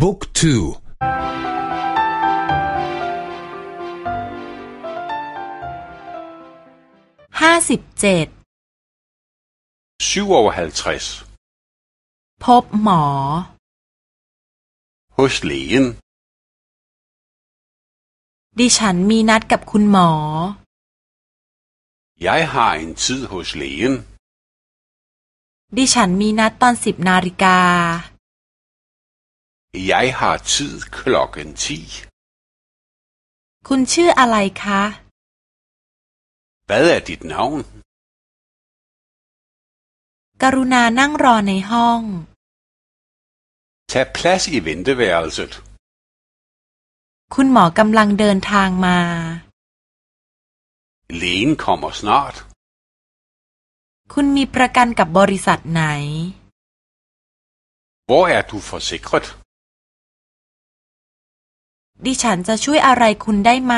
บุ๊กทูห้าสิบเจ็ดพบหมอ hos lægen ดิฉันมีนัดกับคุณหมอ Jeg har en tid hos lægen ดิฉันมีนัดตอนสิบนาฬิกา Jeg har tid klokken ti คุณชื่ออะไรคะ Hvad er dit navn กรุณานั่งรอในห้อง Tag plads i venteværelset คุณหมอกำลังเดินทางมา Lægen kommer snart คุณมีประกันกับบริษัทไหน Hvor er du forsikret ดิฉันจะช่วยอะไรคุณได้ไหม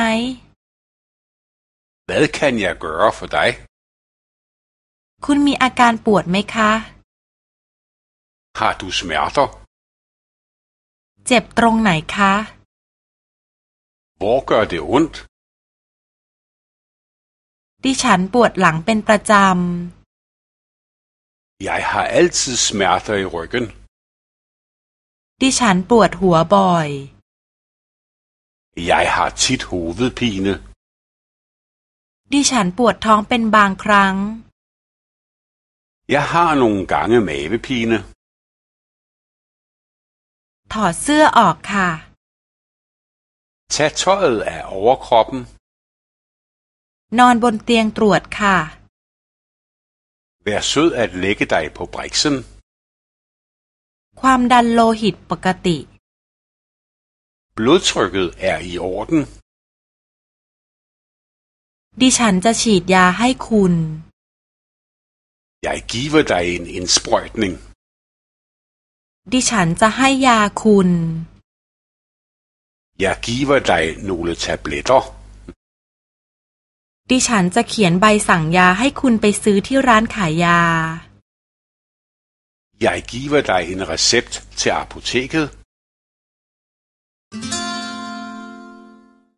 Hvad kan jeg gøre for dig คุณมีอาการปวดไหมคะ Har du smerter เจ็บตรงไหนคะ Hvor gør det ondt ดิฉันปวดหลังเป็นประจำ Jeg har altid smerter i ryggen ดิฉันปวดหัวบ่อย Jeg har tit hovedpine ดิฉันปวดท้องเป็นบางครั้ง Jeg har nogle gange mavepine ถอดเสื้อออกค่ะ Tag tøjet af overkroppen นอนบนเตียงตรวจค่ะ Vær sød at lægge dig på briksen ความดันโลหิตปกติ Blodtrykket er i orden ดิฉันจะฉีดยาให้คุณ Jeg giver dig en indsprøjtning ดิฉันจะให้ยาคุณ Jeg giver dig nogle tabletter ดิฉันจะเขียนใบสั่งยาให้คุณไปซื้อที่ร้านขายยา Jeg giver dig en recept til apoteket